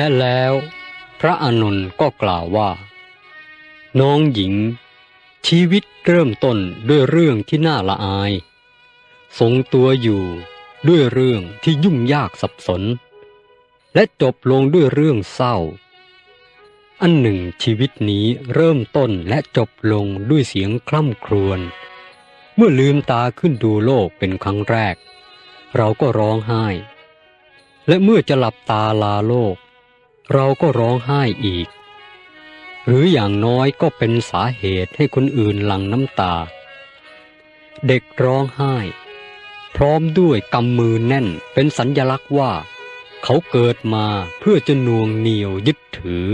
และแล้วพระอานนท์ก็กล่าวว่า น้องหญิง ชีวิตเริ่มต้นด้วยเรื่องที่น่าละอาย ทรงตัวอยู่ด้วยเรื่องที่ยุ่งยากสับสน และจบลงด้วยเรื่องเศร้า อันหนึ่งชีวิตนี้เริ่มต้นและจบลงด้วยเสียงคล่ำครวญเมื่อลืมตาขึ้นดูโลกเป็นครั้งแรก เราก็ร้องไห้ และเมื่อจะหลับตาลาโลก เราก็ร้องไห้อีก หรืออย่างน้อยก็เป็นสาเหตุให้คนอื่นหลั่งน้ำตา เด็กร้องไห้ พร้อมด้วยกำมือแน่นเป็นสัญญลักษณ์ว่า เขาเกิดมาเพื่อจะนวงเหนียวยึดถือ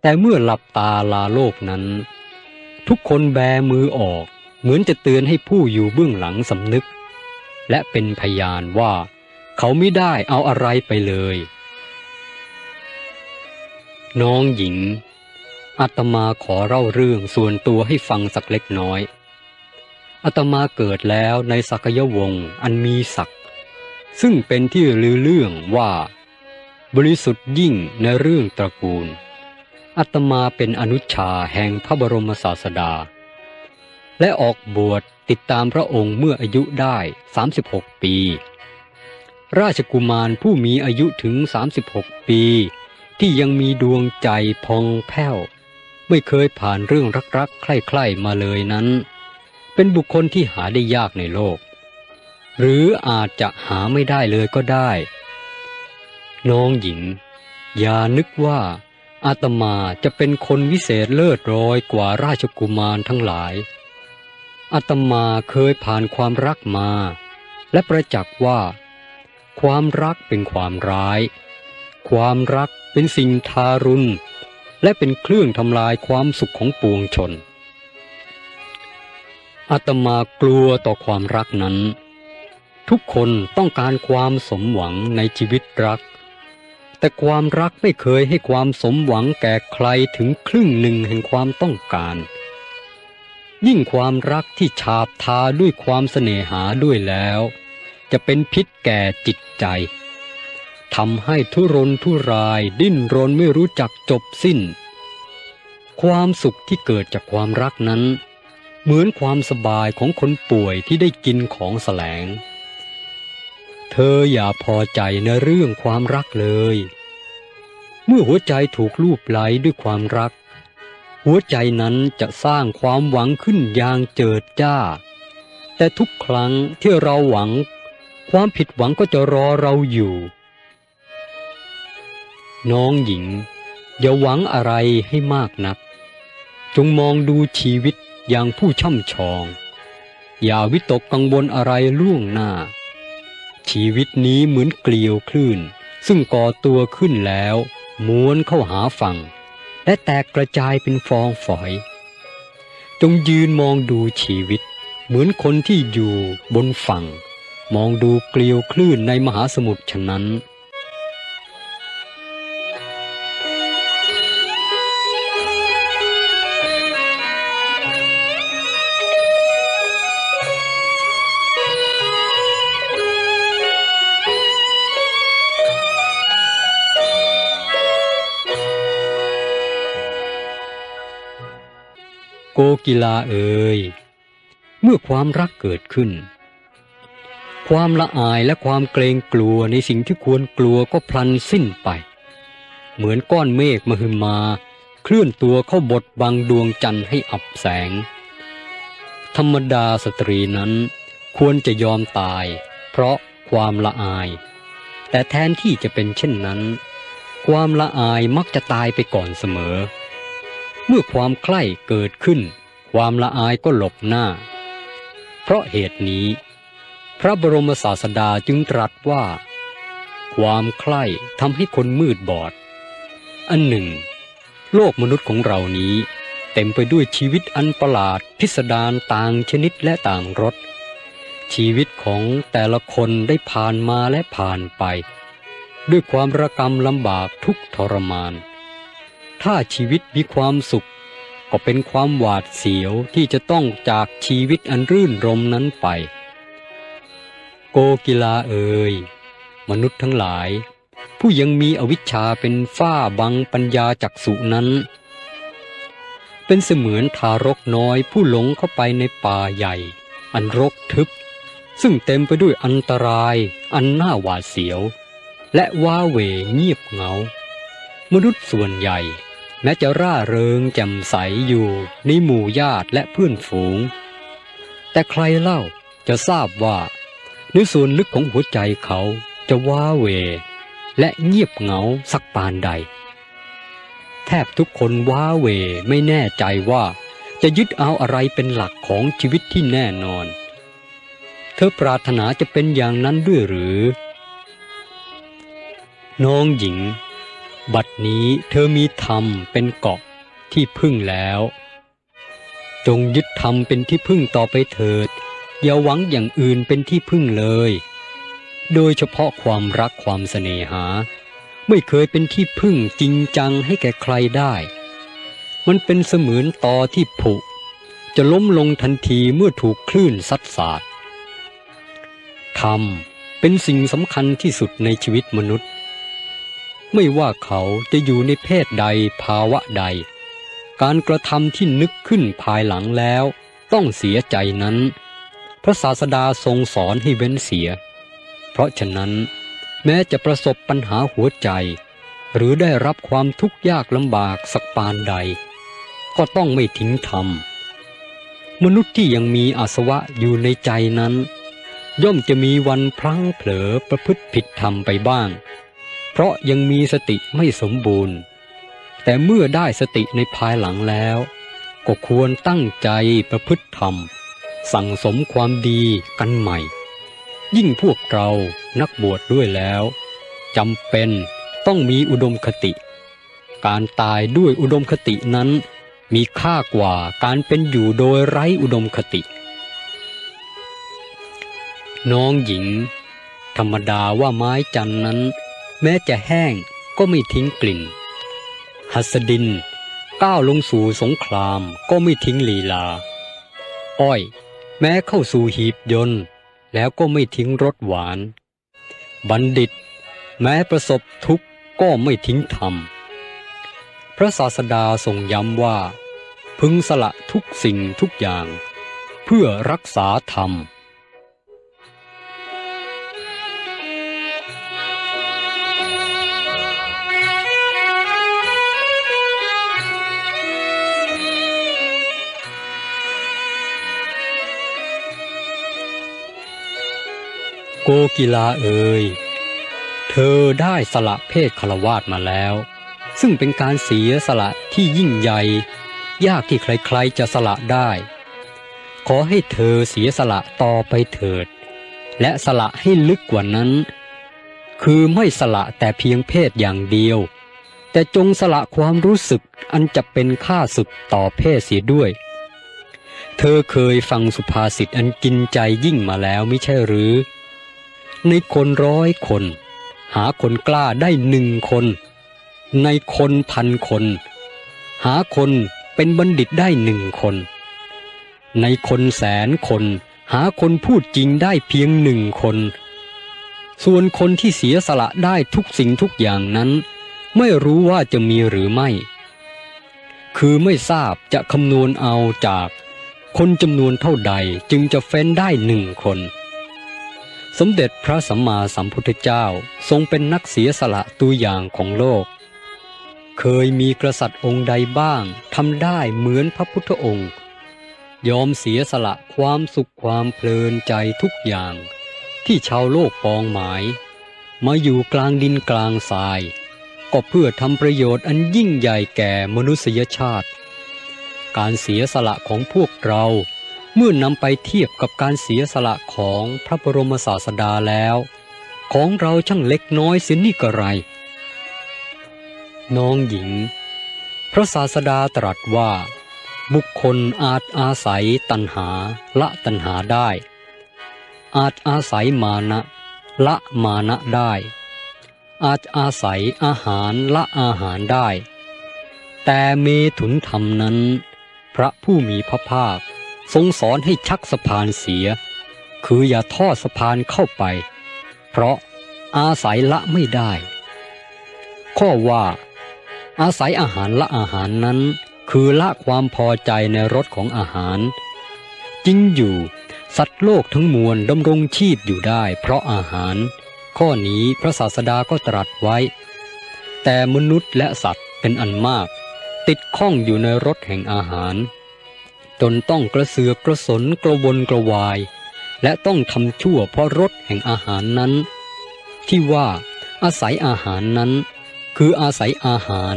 แต่เมื่อหลับตาลาโลกนั้น ทุกคนแบมือออกเหมือนจะเตือนให้ผู้อยู่เบื้องหลังสำนึก และเป็นพยานว่า เขาไม่ได้เอาอะไรไปเลย น้องหญิง อาตมาขอเล่าเรื่องส่วนตัวให้ฟังสักเล็กน้อย อาตมาเกิดแล้วในสักยวงศ์อันมีศักดิ์ซึ่งเป็นที่ลือเรื่องว่า บริสุทธิ์ยิ่งในเรื่องตระกูล อาตมาเป็นอนุชาแห่งพระบรมศาสดา และออกบวชติดตามพระองค์เมื่ออายุได้ 36 ปี ราชกุมารผู้มีอายุถึง 36 ปี ที่ยังมีดวงใจพองแผ้ว ไม่เคยผ่านเรื่องรักๆ ใคร่ๆมาเลยนั้น เป็นบุคคลที่หาได้ยากในโลก หรืออาจจะหาไม่ได้เลยก็ได้ น้องหญิง อย่านึกว่าอาตมาจะเป็นคนวิเศษเลิศร้อยกว่าราชกุมารทั้งหลาย อาตมาเคยผ่านความรักมา และประจักษ์ว่า ความรักเป็นความร้าย ความรัก เป็นสิ่งทารุณ และเป็นเครื่องทำลายความสุขของปวงชน อาตมากลัวต่อความรักนั้น ทุกคนต้องการความสมหวังในชีวิตรัก แต่ความรักไม่เคยให้ความสมหวังแก่ใครถึงครึ่งหนึ่งแห่งความต้องการ ยิ่งความรักที่ฉาบทาด้วยความเสน่หาด้วยแล้ว จะเป็นพิษแก่จิตใจ ทำให้ทุรนทุรายดิ้นรนไม่รู้จักจบสิ้น ความสุขที่เกิดจากความรักนั้น เหมือนความสบายของคนป่วยที่ได้กินของแสลง เธออย่าพอใจในเรื่องความรักเลย เมื่อหัวใจถูกลูบไล้ด้วยความรัก หัวใจนั้นจะสร้างความหวังขึ้นอย่างเจิดจ้า แต่ทุกครั้งที่เราหวัง ความผิดหวังก็จะรอเราอยู่ น้องหญิง อย่าหวังอะไรให้มากนัก จงมองดูชีวิตอย่างผู้ช่ำชอง อย่าวิตกกังวลอะไรล่วงหน้า ชีวิตนี้เหมือนเกลียวคลื่น ซึ่งก่อตัวขึ้นแล้ว ม้วนเข้าหาฝั่ง และแตกกระจายเป็นฟองฝอย จงยืนมองดูชีวิต เหมือนคนที่อยู่บนฝั่ง มองดูเกลียวคลื่นในมหาสมุทรฉะนั้น โกกีลาเอ่ยเมื่อความรักเกิดขึ้น ความละอายและความเกรงกลัวในสิ่งที่ควรกลัวก็พลันสิ้นไป เหมือนก้อนเมฆมหึมา เคลื่อนตัวเข้าบดบังดวงจันทร์ให้อับแสง ธรรมดาสตรีนั้นควรจะยอมตาย เพราะความละอาย แต่แทนที่จะเป็นเช่นนั้น ความละอายมักจะตายไปก่อนเสมอ เมื่อความใคร่เกิดขึ้น ความละอายก็หลบหน้า เพราะเหตุนี้ พระบรมศาสดาจึงตรัสว่า ความใคร่ทำให้คนมืดบอด อันหนึ่ง โลกมนุษย์ของเรานี้ เต็มไปด้วยชีวิตอันประหลาดพิสดารต่างชนิดและต่างรสชีวิตของแต่ละคนได้ผ่านมาและผ่านไป ด้วยความระกำลำบากทุกทรมาน ถ้าชีวิตมีความสุข ก็เป็นความหวาดเสียวที่จะต้องจากชีวิตอันรื่นรมนั้นไป โกกีลาเอ่ยมนุษย์ทั้งหลาย ผู้ยังมีอวิชชาเป็นฝ้าบังปัญญาจักสุนั้น เป็นเสมือนทารกน้อยผู้หลงเข้าไปในป่าใหญ่ อันรกทึบ ซึ่งเต็มไปด้วยอันตรายอันน่าหวาดเสียว และว้าเหวเงียบเหงา มนุษย์ส่วนใหญ่ แม้จะร่าเริงแจ่มใสอยู่ในหมู่ญาติและเพื่อนฝูง แต่ใครเล่าจะทราบว่าในส่วนลึกของหัวใจเขาจะว้าเหวและเงียบเหงาสักปานใด แทบทุกคนว้าเหวไม่แน่ใจว่าจะยึดเอาอะไรเป็นหลักของชีวิตที่แน่นอน เธอปรารถนาจะเป็นอย่างนั้นด้วยหรือ น้องหญิง บัดนี้เธอมีธรรมเป็นเกาะที่พึ่งแล้ว จงยึดธรรมเป็นที่พึ่งต่อไปเถิด อย่าหวังอย่างอื่นเป็นที่พึ่งเลย โดยเฉพาะความรักความเสน่หา ไม่เคยเป็นที่พึ่งจริงจังให้แก่ใครได้ มันเป็นเสมือนตอที่ผุ จะล้มลงทันทีเมื่อถูกคลื่นซัดสาดธรรมเป็นสิ่งสำคัญที่สุดในชีวิตมนุษย์ ไม่ว่าเขาจะอยู่ในเพศใดภาวะใด การกระทำที่นึกขึ้นภายหลังแล้ว ต้องเสียใจนั้น พระศาสดาทรงสอนให้เว้นเสีย เพราะฉะนั้น แม้จะประสบปัญหาหัวใจ หรือได้รับความทุกข์ยากลำบากสักปานใด ก็ต้องไม่ทิ้งธรรมมนุษย์ที่ยังมีอาสวะอยู่ในใจนั้น ย่อมจะมีวันพลั้งเผลอประพฤติผิดธรรมไปบ้าง เพราะยังมีสติไม่สมบูรณ์ แต่เมื่อได้สติในภายหลังแล้ว ก็ควรตั้งใจประพฤติธรรม สั่งสมความดีกันใหม่ ยิ่งพวกเรานักบวชดด้วยแล้วจำเป็นต้องมีอุดมคติ การตายด้วยอุดมคตินั้น มีค่ากว่าการเป็นอยู่โดยไร้อุดมคติ น้องหญิง ธรรมดาว่าไม้จันนั้น แม้จะแห้งก็ไม่ทิ้งกลิ่น หัสดิน ก้าวลงสู่สงครามก็ไม่ทิ้งลีลา อ้อย แม้เข้าสู่หีบยนต์ แล้วก็ไม่ทิ้งรสหวาน บัณฑิต แม้ประสบทุกข์ก็ไม่ทิ้งธรรม พระศาสดาทรงย้ำว่า พึงสละทุกสิ่งทุกอย่าง เพื่อรักษาธรรม โกกีลาเอ่ยเธอได้สละเพศคารวาสมาแล้ว ซึ่งเป็นการเสียสละที่ยิ่งใหญ่ ยากที่ใครๆจะสละได้ ขอให้เธอเสียสละต่อไปเถิด และสละให้ลึกกว่านั้น คือไม่สละแต่เพียงเพศอย่างเดียว แต่จงสละความรู้สึกอันจะเป็นค่าศึกต่อเพศเสียด้วย เธอเคยฟังสุภาษิตอันกินใจยิ่งมาแล้วไม่ใช่หรือ ในคนร้อยคน หาคนกล้าได้หนึ่งคน ในคนพันคน หาคนเป็นบัณฑิตได้หนึ่งคน ในคนแสนคน หาคนพูดจริงได้เพียงหนึ่งคน ส่วนคนที่เสียสละได้ทุกสิ่งทุกอย่างนั้น ไม่รู้ว่าจะมีหรือไม่ คือไม่ทราบจะคำนวณเอาจาก คนจำนวนเท่าใดจึงจะเฟ้นได้หนึ่งคน สมเด็จพระสัมมาสัมพุทธเจ้าทรงเป็นนักเสียสละตัวอย่างของโลก เคยมีกษัตริย์องค์ใดบ้างทำได้เหมือนพระพุทธองค์ ยอมเสียสละความสุขความเพลินใจทุกอย่าง ที่ชาวโลกปองหมาย มาอยู่กลางดินกลางทราย ก็เพื่อทำประโยชน์อันยิ่งใหญ่แก่มนุษยชาติ การเสียสละของพวกเรา เมื่อนำไปเทียบกับการเสียสละของพระบรมศาสดาแล้ว ของเราช่างเล็กน้อยเสียนี่กระไร น้องหญิง พระศาสดาตรัสว่า บุคคลอาจอาศัยตัณหาละตัณหาได้ อาจอาศัยมานะละมานะได้ อาจอาศัยอาหารละอาหารได้ แต่เมถุนธรรมนั้น พระผู้มีพระภาค ทรงสอนให้ชักสะพานเสีย คืออย่าทอดสะพานเข้าไป เพราะอาศัยละไม่ได้ ข้อว่า อาศัยอาหารละอาหารนั้น คือละความพอใจในรสของอาหาร จริงอยู่ สัตว์โลกทั้งมวลดำรงชีพอยู่ได้ เพราะอาหาร ข้อนี้พระศาสดาก็ตรัสไว้ แต่มนุษย์และสัตว์เป็นอันมาก ติดข้องอยู่ในรสแห่งอาหาร จนต้องกระเสือกกระสนกระวนกระวาย และต้องทำชั่วเพราะรสแห่งอาหารนั้น ที่ว่าอาศัยอาหารนั้น คืออาศัยอาหาร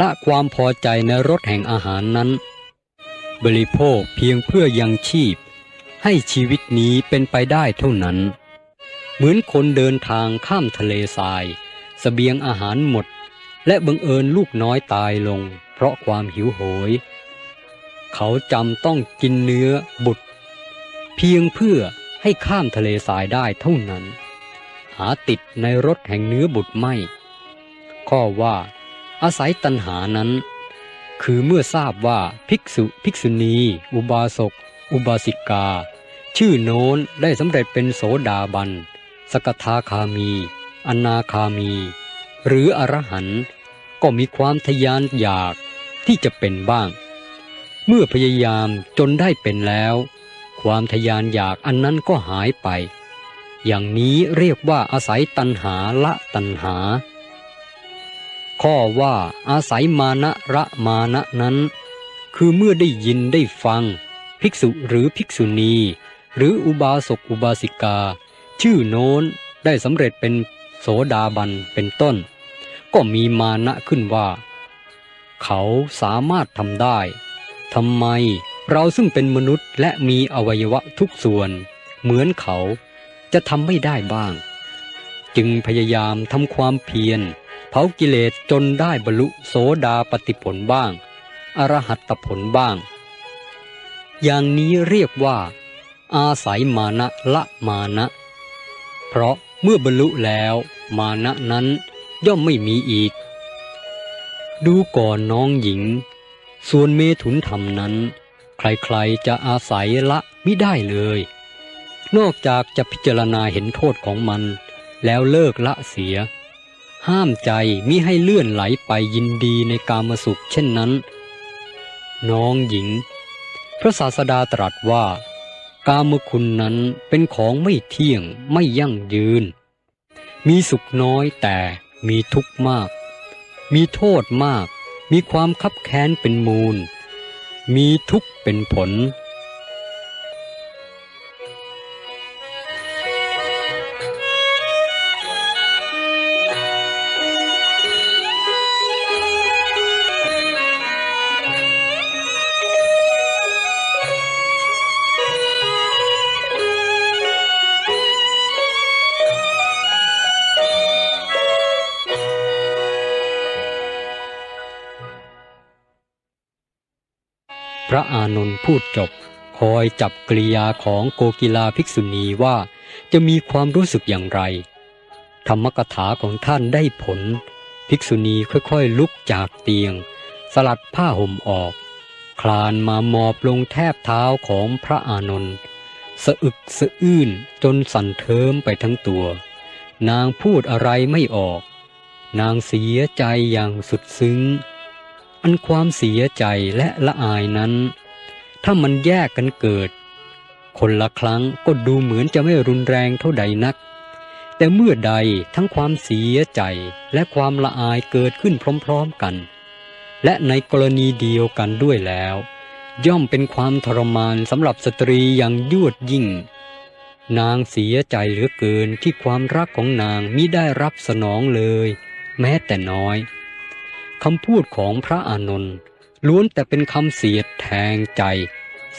ละความพอใจในรสแห่งอาหารนั้น บริโภคเพียงเพื่อยังชีพ ให้ชีวิตนี้เป็นไปได้เท่านั้น เหมือนคนเดินทางข้ามทะเลทรายสเสบียงอาหารหมด และบังเอิญลูกน้อยตายลง เพราะความหิวโหย เขาจำต้องกินเนื้อบุตร เพียงเพื่อให้ข้ามทะเลทรายได้เท่านั้น หาติดในรถแห่งเนื้อบุตรไม่ ข้อว่า อาศัยตัณหานั้น คือเมื่อทราบว่าภิกษุภิกษุณี อุบาสก อุบาสิกา ชื่อโน้นได้สำเร็จเป็นโสดาบัน สกทาคามี อนาคามี หรืออรหันต์ก็มีความทยานอยากที่จะเป็นบ้าง เมื่อพยายามจนได้เป็นแล้ว ความทยานอยากอันนั้นก็หายไป อย่างนี้เรียกว่าอาศัยตัณหาละตัณหา ข้อว่าอาศัยมานะระมานะนั้น คือเมื่อได้ยินได้ฟัง ภิกษุหรือภิกษุณี หรืออุบาสกอุบาสิกา ชื่อโน้นได้สำเร็จเป็นโสดาบันเป็นต้น ก็มีมานะขึ้นว่า เขาสามารถทำได้ ทำไมเราซึ่งเป็นมนุษย์และมีอวัยวะทุกส่วน เหมือนเขาจะทำไม่ได้บ้าง จึงพยายามทำความเพียรเผากิเลสจนได้บรรลุโสดาปติผลบ้าง อรหัตผลบ้าง อย่างนี้เรียกว่า อาศัยมานะละมานะ เพราะเมื่อบรรลุแล้วมานะนั้นย่อมไม่มีอีก ดูก่อนน้องหญิง ส่วนเมถุนธรรมนั้น ใครๆจะอาศัยละไม่ได้เลย นอกจากจะพิจารณาเห็นโทษของมัน แล้วเลิกละเสีย ห้ามใจมิให้เลื่อนไหลไปยินดีในกามสุขเช่นนั้น น้องหญิง พระศาสดาตรัสว่า กามคุณนั้นเป็นของไม่เที่ยงไม่ยั่งยืน มีสุขน้อยแต่มีทุกข์มาก มีโทษมาก มีความคับแค้นเป็นมูล มีทุกข์เป็นผล พระอานนท์พูดจบ คอยจับกริยาของโกกิลาภิกษุณีว่าจะมีความรู้สึกอย่างไร ธรรมกถาของท่านได้ผล ภิกษุณีค่อยๆลุกจากเตียง สลัดผ้าห่มออก คลานมาหมอบลงแทบเท้าของพระอานนท์สะอึกสะอื้นจนสั่นเทิมไปทั้งตัว นางพูดอะไรไม่ออก นางเสียใจอย่างสุดซึ้ง อันความเสียใจและละอายนั้น ถ้ามันแยกกันเกิด คนละครั้งก็ดูเหมือนจะไม่รุนแรงเท่าใดนัก แต่เมื่อใดทั้งความเสียใจและความละอายเกิดขึ้นพร้อมๆกัน และในกรณีเดียวกันด้วยแล้ว ย่อมเป็นความทรมานสำหรับสตรีอย่างยวดยิ่ง นางเสียใจเหลือเกินที่ความรักของนางมิได้รับสนองเลย แม้แต่น้อย คำพูดของพระอานนท์ล้วนแต่เป็นคำเสียดแทงใจ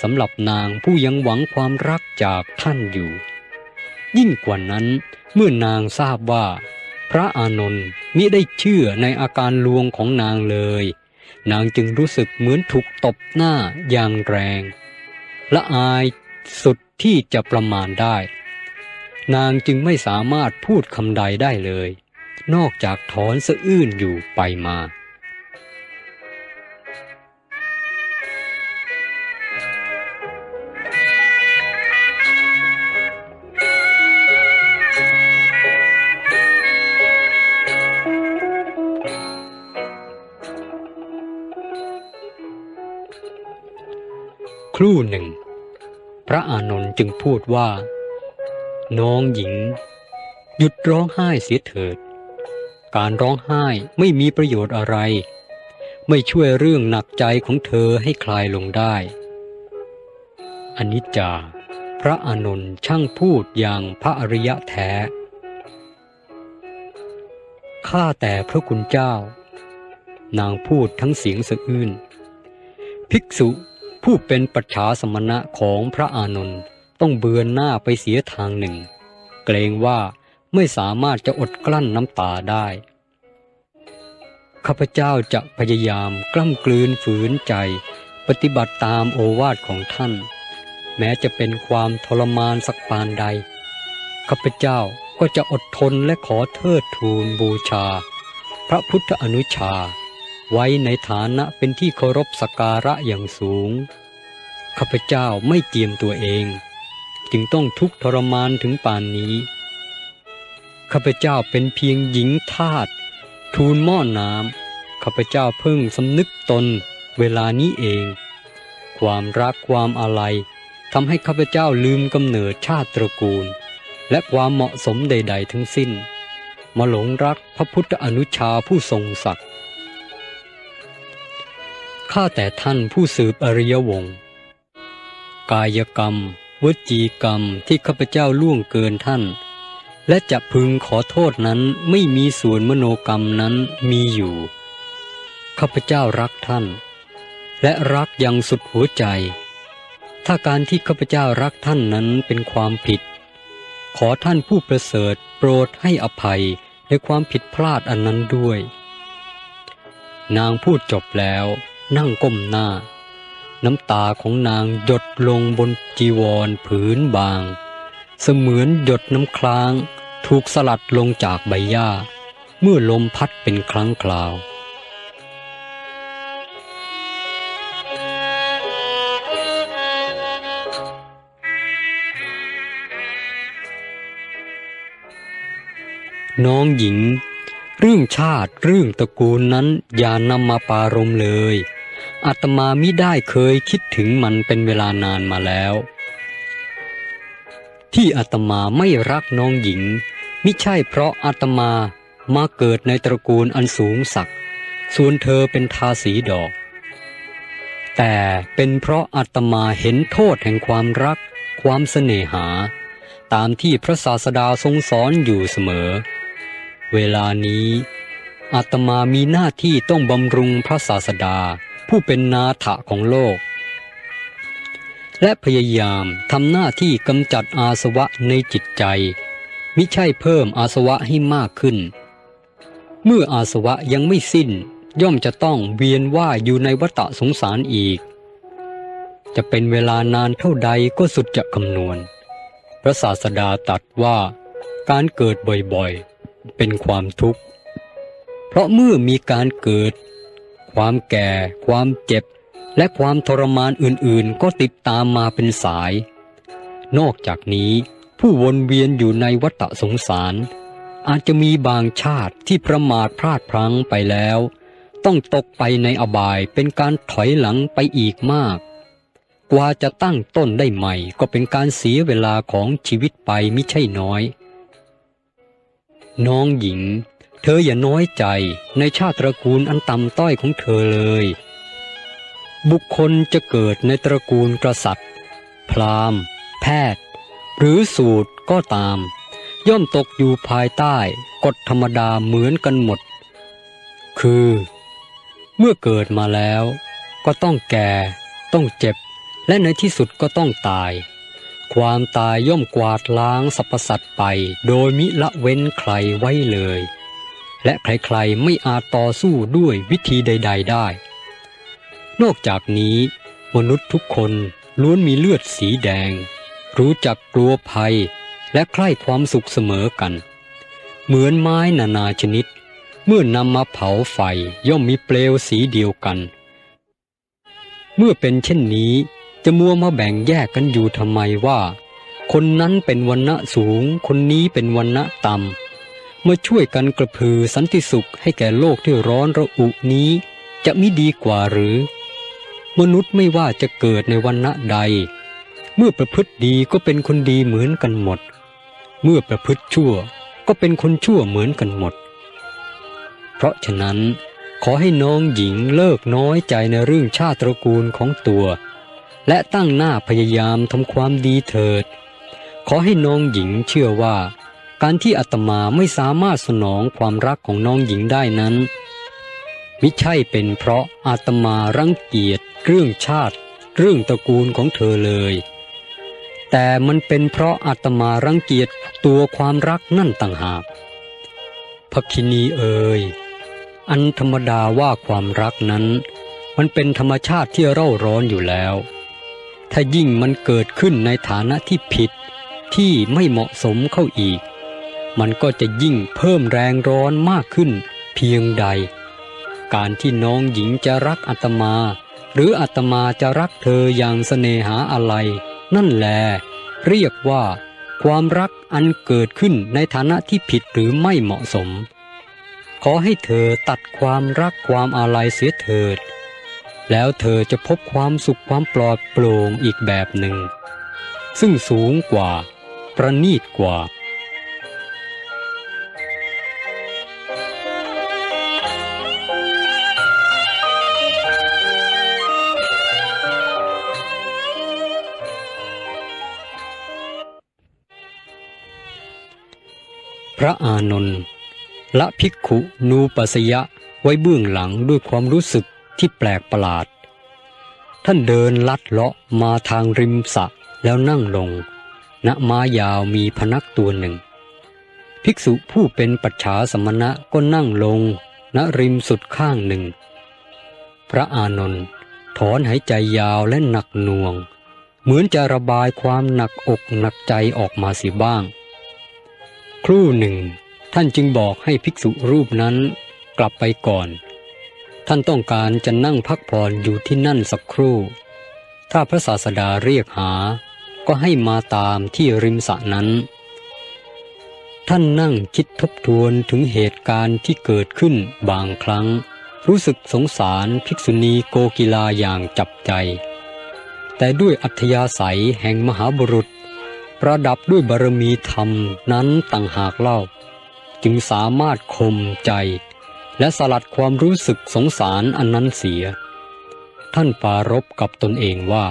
สำหรับนางผู้ยังหวังความรักจากท่านอยู่ ยิ่งกว่านั้นเมื่อนางทราบว่า พระอานนท์มิได้เชื่อในอาการลวงของนางเลย นางจึงรู้สึกเหมือนถูกตบหน้าอย่างแรง ละอายสุดที่จะประมาณได้ นางจึงไม่สามารถพูดคำใดได้เลย นอกจากถอนสะอื้นอยู่ไปมา รู่หนึ่ง พระอานนท์จึงพูดว่า น้องหญิง หยุดร้องไห้เสียเถิด การร้องไห้ไม่มีประโยชน์อะไร ไม่ช่วยเรื่องหนักใจของเธอให้คลายลงได้อนิจจา พระอานนท์ช่างพูดอย่างพระอริยะแท้ข้าแต่พระคุณเจ้า นางพูดทั้งเสียงสะอื้นภิกษุ ผู้เป็นปัจฉาสมณะของพระอานนท์ต้องเบือนหน้าไปเสียทางหนึ่ง เกรงว่าไม่สามารถจะอดกลั้นน้ำตาได้ ข้าพเจ้าจะพยายามกล้ำกลืนฝืนใจ ปฏิบัติตามโอวาทของท่าน แม้จะเป็นความทรมานสักปานใด ข้าพเจ้าก็จะอดทนและขอเทิดทูนบูชา พระพุทธอนุชา ไว้ในฐานะเป็นที่เคารพสักการะอย่างสูง ข้าพเจ้าไม่เจียมตัวเอง จึงต้องทุกข์ทรมานถึงป่านนี้ ข้าพเจ้าเป็นเพียงหญิงทาสทูลหม้อน้ำข้าพเจ้าเพิ่งสำนึกตนเวลานี้เอง ความรักความอาลัยทำให้ข้าพเจ้าลืมกำเนิดชาติตระกูล และความเหมาะสมใด ๆ ทั้งสิ้น มาหลงรักพระพุทธอนุชาผู้ทรงศักดิ์ ข้าแต่ท่านผู้สืบอริยวงศ์กายกรรม วจีกรรมที่ข้าพเจ้าล่วงเกินท่าน และจะพึงขอโทษนั้นไม่มีส่วนมโนกรรมนั้นมีอยู่ข้าพเจ้ารักท่าน และรักอย่างสุดหัวใจ ถ้าการที่ข้าพเจ้ารักท่านนั้นเป็นความผิด ขอท่านผู้ประเสริฐโปรดให้อภัยในความผิดพลาดอันนั้นด้วย นางพูดจบแล้ว นั่งก้มหน้า น้ำตาของนางหยดลงบนจีวรผืนบาง เสมือนหยดน้ำค้าง ถูกสลัดลงจากใบหญ้า เมื่อลมพัดเป็นครั้งคราวน้องหญิง เรื่องชาติเรื่องตระกูลนั้นอย่านำมาปารมเลย อาตมามิได้เคยคิดถึงมันเป็นเวลานานมาแล้ว ที่อาตมาไม่รักน้องหญิง มิใช่เพราะอาตมามาเกิดในตระกูลอันสูงศักดิ์ส่วนเธอเป็นทาสีดอก แต่เป็นเพราะอาตมาเห็นโทษแห่งความรัก ความเสน่หา ตามที่พระศาสดาทรงสอนอยู่เสมอ เวลานี้อาตมามีหน้าที่ต้องบำรุงพระศาสดา ผู้เป็นนาถะของโลก และพยายามทำหน้าที่กำจัดอาสวะในจิตใจ มิใช่เพิ่มอาสวะให้มากขึ้น เมื่ออาสวะยังไม่สิ้นย่อมจะต้องเวียนว่ายอยู่ในวัฏสงสารอีก จะเป็นเวลานานเท่าใดก็สุดจะคำนวณ พระศาสดาตรัสว่าการเกิดบ่อยๆ เป็นความทุกข์ เพราะเมื่อมีการเกิด ความแก่ ความเจ็บ และความทรมานอื่นๆ ก็ติดตามมาเป็นสาย นอกจากนี้ผู้วนเวียนอยู่ในวัฏสงสาร อาจจะมีบางชาติที่ประมาทพลาดพลั้งไปแล้ว ต้องตกไปในอบายเป็นการถอยหลังไปอีกมาก กว่าจะตั้งต้นได้ใหม่ก็เป็นการเสียเวลาของชีวิตไปม่ใช่น้อย น้องหญิง เธออย่าน้อยใจในชาติตระกูลอันต่ำต้อยของเธอเลย บุคคลจะเกิดในตระกูลกษัตริย์ พราหมณ์ แพทย์ หรือสูตรก็ตาม ย่อมตกอยู่ภายใต้กฎธรรมดาเหมือนกันหมด คือ เมื่อเกิดมาแล้วก็ต้องแก่ ต้องเจ็บ และในที่สุดก็ต้องตาย ความตายย่อมกวาดล้างสรรพสัตว์ไป โดยมิละเว้นใครไว้เลย และใครๆไม่อาจต่อสู้ด้วยวิธีใด ๆ ได้ นอกจากนี้ มนุษย์ทุกคนล้วนมีเลือดสีแดง รู้จักกลัวภัยและใคร่ความสุขเสมอกัน เหมือนไม้นานาชนิด เมื่อนำมาเผาไฟย่อมมีเปลวสีเดียวกัน เมื่อเป็นเช่นนี้จะมัวมาแบ่งแยกกันอยู่ทำไมว่า คนนั้นเป็นวันณะสูง คนนี้เป็นวันณะต่ำ มาช่วยกันกระพือสันติสุขให้แก่โลกที่ร้อนระอุนี้ จะมิดีกว่าหรือ มนุษย์ไม่ว่าจะเกิดในวันณะใด เมื่อประพฤติดีก็เป็นคนดีเหมือนกันหมด เมื่อประพฤติชั่วก็เป็นคนชั่วเหมือนกันหมด เพราะฉะนั้น ขอให้น้องหญิงเลิกน้อยใจในเรื่องชาติตระกูลของตัว และตั้งหน้าพยายามทำความดีเถิด ขอให้น้องหญิงเชื่อว่า การที่อาตมาไม่สามารถสนองความรักของน้องหญิงได้นั้น มิใช่เป็นเพราะอาตมารังเกียจเรื่องชาติ เรื่องตระกูลของเธอเลย แต่มันเป็นเพราะอาตมารังเกียจตัวความรักนั่นต่างหากพคินีเอ่ยอันธรรมดาว่าความรักนั้น มันเป็นธรรมชาติที่เร่าร้อนอยู่แล้ว ถ้ายิ่งมันเกิดขึ้นในฐานะที่ผิดที่ไม่เหมาะสมเข้าอีก มันก็จะยิ่งเพิ่มแรงร้อนมากขึ้นเพียงใด การที่น้องหญิงจะรักอาตมา หรืออาตมาจะรักเธออย่างเสน่หาอะไร นั่นแหละเรียกว่าความรักอันเกิดขึ้นในฐานะที่ผิดหรือไม่เหมาะสม ขอให้เธอตัดความรักความอาลัยเสียเถิด แล้วเธอจะพบความสุขความปลอดโปร่งอีกแบบหนึ่ง ซึ่งสูงกว่า ประณีตกว่า ระอานนท์ละภิกขุนูปัสยะไว้เบื้องหลังด้วยความรู้สึกที่แปลกประหลาด ท่านเดินลัดเลาะมาทางริมสะแล้วนั่งลง ณม้ายาวมีพนักตัวหนึ่ง ภิกษุผู้เป็นปัจฉาสมณะก็นั่งลง ณริมสุดข้างหนึ่ง พระอานนท์ถอนหายใจยาวและหนักหน่วง เหมือนจะระบายความหนักอกหนักใจออกมาเสียบ้าง ครู่หนึ่ง ท่านจึงบอกให้ภิกษุรูปนั้นกลับไปก่อน ท่านต้องการจะนั่งพักผ่อนอยู่ที่นั่นสักครู่ ถ้าพระศาสดาเรียกหา ก็ให้มาตามที่ริมสระนั้น ท่านนั่งคิดทบทวนถึงเหตุการณ์ที่เกิดขึ้นบางครั้ง รู้สึกสงสารภิกษุณีโกกีลาอย่างจับใจ แต่ด้วยอัธยาศัยแห่งมหาบุรุษ ประดับด้วยบารมีธรรมนั้นต่างหากเล่า จึงสามารถข่มใจ และสลัดความรู้สึกสงสารอันนั้นเสีย ท่านปารบกับตนเองว่า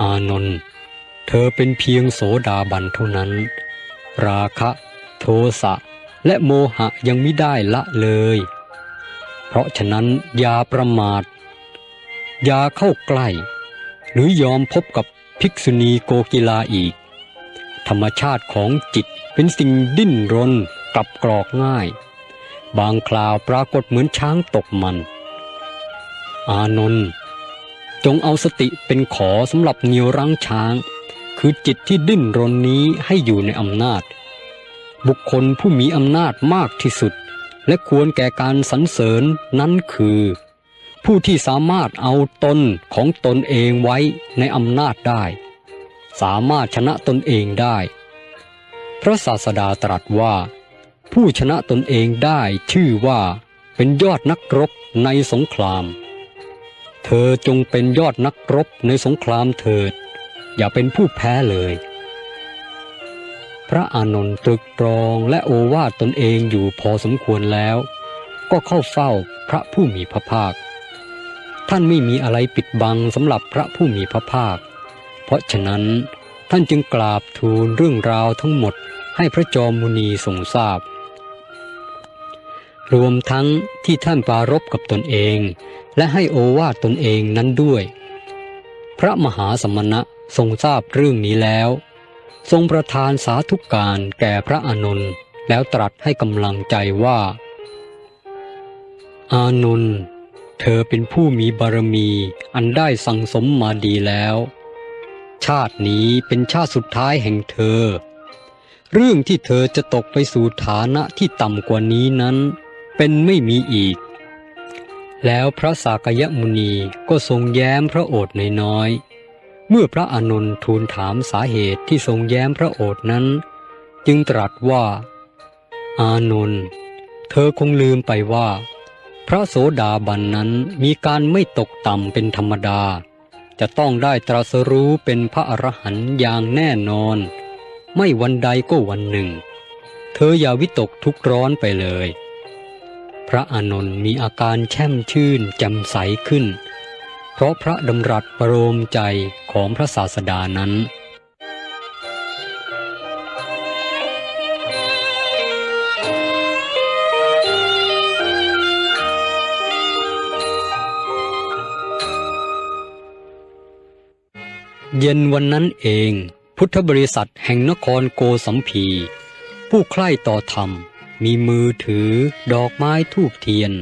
อานนท์เธอเป็นเพียงโสดาบันเท่านั้น ราคะโทสะและโมหะยังไม่ได้ละเลย เพราะฉะนั้นอย่าประมาทอย่าเข้าใกล้ หรือยอมพบกับ ภิกษุณีโกกีลาอีก ธรรมชาติของจิตเป็นสิ่งดิ้นรนกลับกรอกง่าย บางคราวปรากฏเหมือนช้างตกมัน อานนท์จงเอาสติเป็นขอสำหรับเหนียวรั้งช้าง คือจิตที่ดิ้นรนนี้ให้อยู่ในอำนาจ บุคคลผู้มีอำนาจมากที่สุด และควรแก่การสรรเสริญนั้นคือ ผู้ที่สามารถเอาตนของตนเองไว้ในอำนาจได้ สามารถชนะตนเองได้ พระศาสดาตรัสว่า ผู้ชนะตนเองได้ชื่อว่าเป็นยอดนักรบในสงคราม เธอจงเป็นยอดนักรบในสงครามเถิด อย่าเป็นผู้แพ้เลย พระอานนท์ตรึกตรองและโอวาทตนเองอยู่พอสมควรแล้ว ก็เข้าเฝ้าพระผู้มีพระภาค ท่านไม่มีอะไรปิดบังสำหรับพระผู้มีพระภาค เพราะฉะนั้นท่านจึงกราบทูลเรื่องราวทั้งหมดให้พระจอมมุนีทรงทราบ รวมทั้งที่ท่านปารบกับตนเอง และให้โอวาทตนเองนั้นด้วย พระมหาสมณะทรงทราบเรื่องนี้แล้ว ทรงประทานสาธุการแก่พระอานนท์แล้วตรัสให้กำลังใจว่า อานนท์ เธอเป็นผู้มีบารมีอันได้สั่งสมมาดีแล้ว ชาตินี้เป็นชาติสุดท้ายแห่งเธอ เรื่องที่เธอจะตกไปสู่ฐานะที่ต่ำกว่านี้นั้น เป็นไม่มีอีก แล้วพระสากยมุนีก็ทรงแย้มพระโอษฐ์น้อยเมื่อพระอานนท์ทูลถามสาเหตุที่ทรงแย้มพระโอษฐ์นั้น จึงตรัสว่า อานนท์เธอคงลืมไปว่า พระโสดาบันนั้นมีการไม่ตกต่ำเป็นธรรมดา จะต้องได้ตรัสรู้เป็นพระอรหันต์อย่างแน่นอน ไม่วันใดก็วันหนึ่ง เธออย่าวิตกทุกร้อนไปเลย พระอานนท์มีอาการแช่มชื่นแจ่มใสขึ้น เพราะพระดำรัสประโลมใจของพระศาสดานั้น เย็นวันนั้นเอง พุทธบริษัทแห่งนครโกสัมพี ผู้ใคร่ต่อธรรม มีมือถือ ดอกไม้ทูบเทียน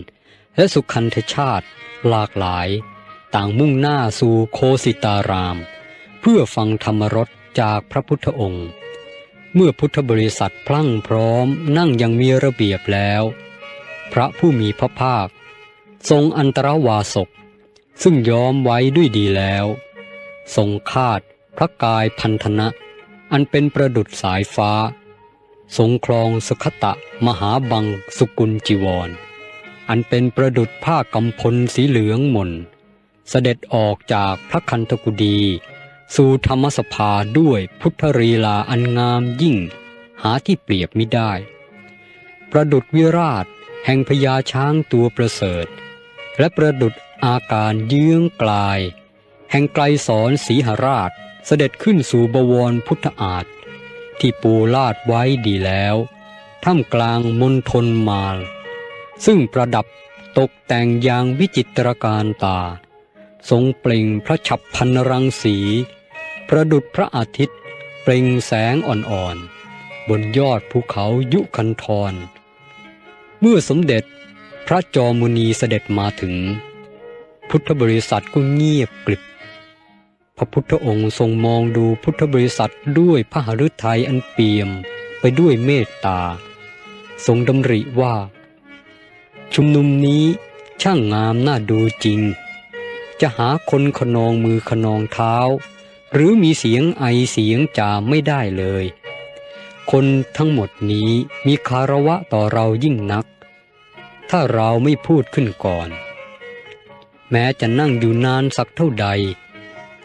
และสุขันธชาติ หลากหลาย ต่างมุ่งหน้าสู่โคสิตาราม เพื่อฟังธรรมรสจากพระพุทธองค์ เมื่อพุทธบริษัทพลั่งพร้อมนั่งยังมีระเบียบแล้ว พระผู้มีพระภาค ทรงอันตรวาสกซึ่งย้อมไว้ด้วยดีแล้ว ทรงคาดพระกายพันธนะ อันเป็นประดุดสายฟ้า ทรงคลองสุขตะมหาบังสุกุลจีวร อันเป็นประดุดผ้ากำพลสีเหลืองหม่น เสด็จออกจากพระคันธกุดี สู่ธรรมสภาด้วยพุทธรีลาอันงามยิ่ง หาที่เปรียบมิได้ ประดุดวิราชแห่งพญาช้างตัวประเสริฐ และประดุดอาการเยื้องกลาย แห่งไกลสอนสีหราชเสด็จขึ้นสู่บวรพุทธอาฏที่ปูลาดไว้ดีแล้วท่ามกลางมณฑลมาลซึ่งประดับตกแต่งอย่างวิจิตรการตา ทรงเปล่งพระฉับพันรังสี ประดุดพระอาทิตย์ เปล่งแสงอ่อนๆ บนยอดภูเขายุคันธร เมื่อสมเด็จพระจอมุนีเสด็จมาถึง พุทธบริษัทก็เงียบกริบ ระพุทธองค์ทรงมองดูพุทธบริษัทด้วยพระหฤทัยอันเปี่ยมไปด้วยเมตตา ทรงดำริว่า ชุมนุมนี้ช่างงามน่าดูจริง จะหาคนขนองมือขนองเท้า หรือมีเสียงไอเสียงจามไม่ได้เลย คนทั้งหมดนี้มีคารวะต่อเรายิ่งนัก ถ้าเราไม่พูดขึ้นก่อน แม้จะนั่งอยู่นานสักเท่าใด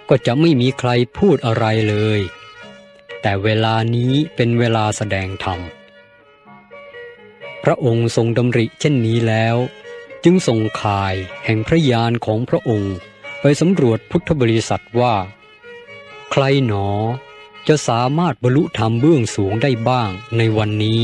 ก็จะไม่มีใครพูดอะไรเลย แต่เวลานี้เป็นเวลาแสดงธรรม พระองค์ทรงดำริเช่นนี้แล้ว จึงส่งข่ายแห่งพระญาณของพระองค์ไปสำรวจพุทธบริษัทว่า ใครหนอจะสามารถบรรลุธรรมเบื้องสูงได้บ้างในวันนี้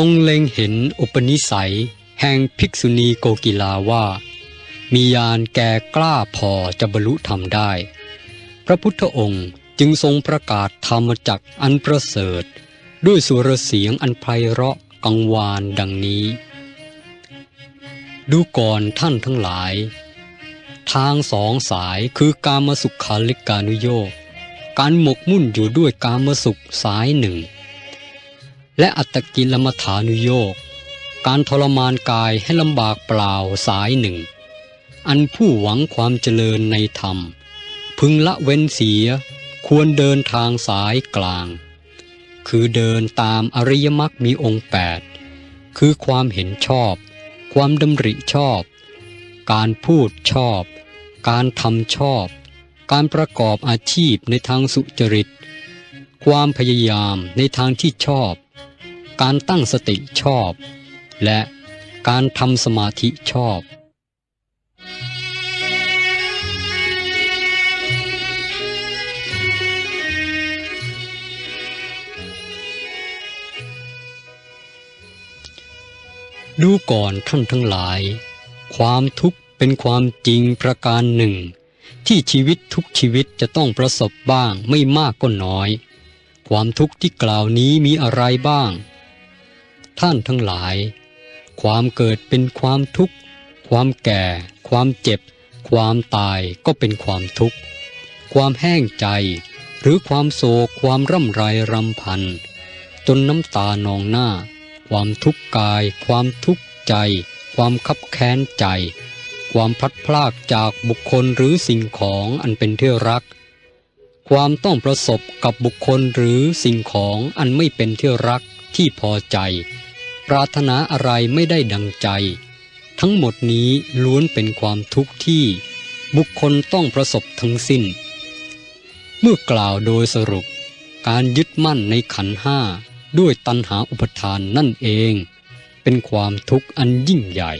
ทรงเล็งเห็นอุปนิสัย แห่งภิกษุณีโกกิลาว่า มียานแก่กล้าพอจะบรรลุธรรมได้ พระพุทธองค์จึงทรงประกาศธรรมจักอันประเสริฐ ด้วยสุรเสียงอันไพเราะกังวานดังนี้ ดูก่อนท่านทั้งหลาย ทางสองสายคือกามสุขขาลิกานุโยกการหมกมุ่นอยู่ด้วยกามสุขสายหนึ่ง และอัตตกิลมัฐานุโยกการทรมานกายให้ลำบากเปล่าสายหนึ่ง อันผู้หวังความเจริญในธรรม พึงละเว้นเสียควรเดินทางสายกลาง คือเดินตามอริยมรรคมีองค์แปดคือความเห็นชอบ ความดำริชอบ การพูดชอบ การทำชอบ การประกอบอาชีพในทางสุจริต ความพยายามในทางที่ชอบ การตั้งสติชอบ และการทำสมาธิชอบ ดูก่อนท่านทั้งหลาย ความทุกข์เป็นความจริงประการหนึ่ง ที่ชีวิตทุกชีวิตจะต้องประสบบ้างไม่มากก็น้อย ความทุกข์ที่กล่าวนี้มีอะไรบ้าง ท่านทั้งหลาย ความเกิดเป็นความทุกข์ ความแก่ ความเจ็บ ความตายก็เป็นความทุกข์ ความแห้งใจ หรือความโศกความร่ำไรรำพัน จนน้ำตานองหน้า ความทุกข์กาย ความทุกข์ใจ ความคับแค้นใจ ความพลัดพรากจากบุคคลหรือสิ่งของอันเป็นที่รักความต้องประสบกับบุคคลหรือสิ่งของอันไม่เป็นที่รักที่พอใจ ปรารถนาอะไรไม่ได้ดังใจ ทั้งหมดนี้ล้วนเป็นความทุกข์ที่บุคคลต้องประสบทั้งสิ้น เมื่อกล่าวโดยสรุป การยึดมั่นในขันห้าด้วยตัณหาอุปทานนั่นเอง เป็นความทุกข์อันยิ่งใหญ่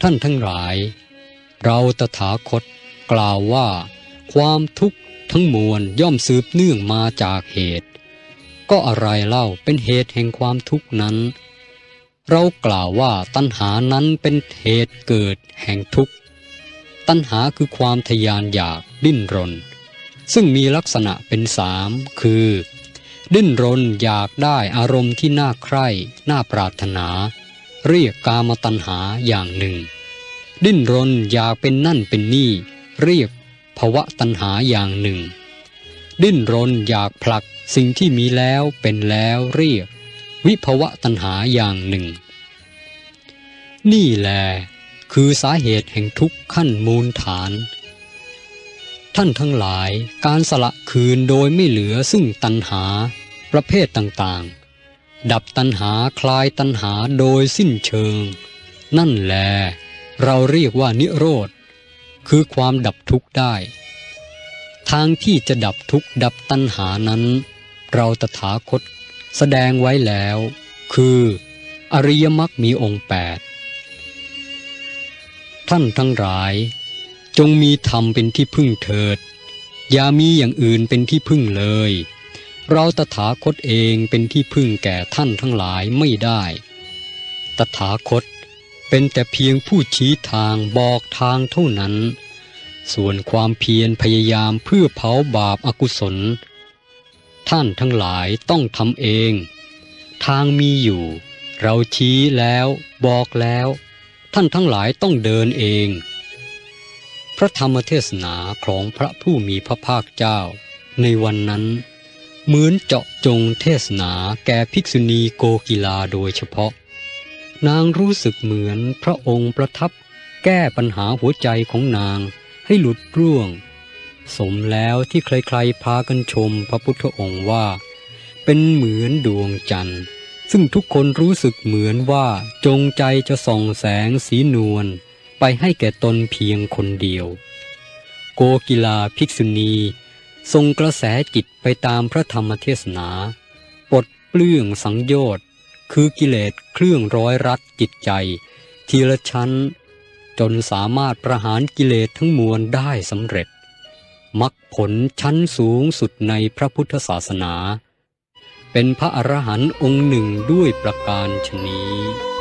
ท่านทั้งหลาย เราตถาคตกล่าวว่า ความทุกข์ทั้งมวลย่อมสืบเนื่องมาจากเหตุ ก็อะไรเล่าเป็นเหตุแห่งความทุกข์นั้น เรากล่าวว่าตัณหานั้นเป็นเหตุเกิดแห่งทุกข์ ตัณหาคือความทยานอยากดิ้นรน ซึ่งมีลักษณะเป็นสามคือ ดิ้นรนอยากได้อารมณ์ที่น่าใคร่น่าปรารถนา เรียกกามตัณหาอย่างหนึ่ง ดิ้นรนอยากเป็นนั่นเป็นนี่ เรียกภวะตัณหาอย่างหนึ่ง ดิ้นรนอยากผลักสิ่งที่มีแล้วเป็นแล้วเรียก วิภวะตัณหาอย่างหนึ่ง นี่แหละคือสาเหตุแห่งทุกขั้นมูลฐาน ท่านทั้งหลายการสละคืนโดยไม่เหลือซึ่งตัณหาประเภทต่างๆ ดับตัณหาคลายตัณหาโดยสิ้นเชิง นั่นแหละเราเรียกว่านิโรธ คือความดับทุกข์ได้ ทางที่จะดับทุกข์ดับตัณหานั้น เราตถาคตแสดงไว้แล้ว คือ อริยมรรคมีองค์แปดท่านทั้งหลาย จงมีธรรมเป็นที่พึ่งเถิด อย่ามีอย่างอื่นเป็นที่พึ่งเลย เราตถาคตเองเป็นที่พึ่งแก่ท่านทั้งหลายไม่ได้ ตถาคตเป็นแต่เพียงผู้ชี้ทางบอกทางเท่านั้น ส่วนความเพียรพยายามเพื่อเผาบาปอากุศล ท่านทั้งหลายต้องทำเอง ทางมีอยู่ เราชี้แล้วบอกแล้ว ท่านทั้งหลายต้องเดินเอง พระธรรมเทศนาของพระผู้มีพระภาคเจ้า ในวันนั้นเหมือนเจาะจงเทศนาแก่ภิกษุณีโกกีลาโดยเฉพาะ นางรู้สึกเหมือนพระองค์ประทับแก้ปัญหาหัวใจของนาง ให้หลุดร่วง สมแล้วที่ใครๆพากันชมพระพุทธองค์ว่า เป็นเหมือนดวงจันทร์ ซึ่งทุกคนรู้สึกเหมือนว่าจงใจจะส่องแสงสีนวลไปให้แก่ตนเพียงคนเดียว โกกีลาภิกษุณีทรงกระแสจิตไปตามพระธรรมเทศนาปลดเปลื้องสังโยชน์คือกิเลสเครื่องร้อยรัดจิตใจ ทีละชั้น จนสามารถประหารกิเลสทั้งมวลได้สำเร็จมรรคผลชั้นสูงสุดในพระพุทธศาสนา เป็นพระอรหันต์องค์หนึ่งด้วยประการชนี้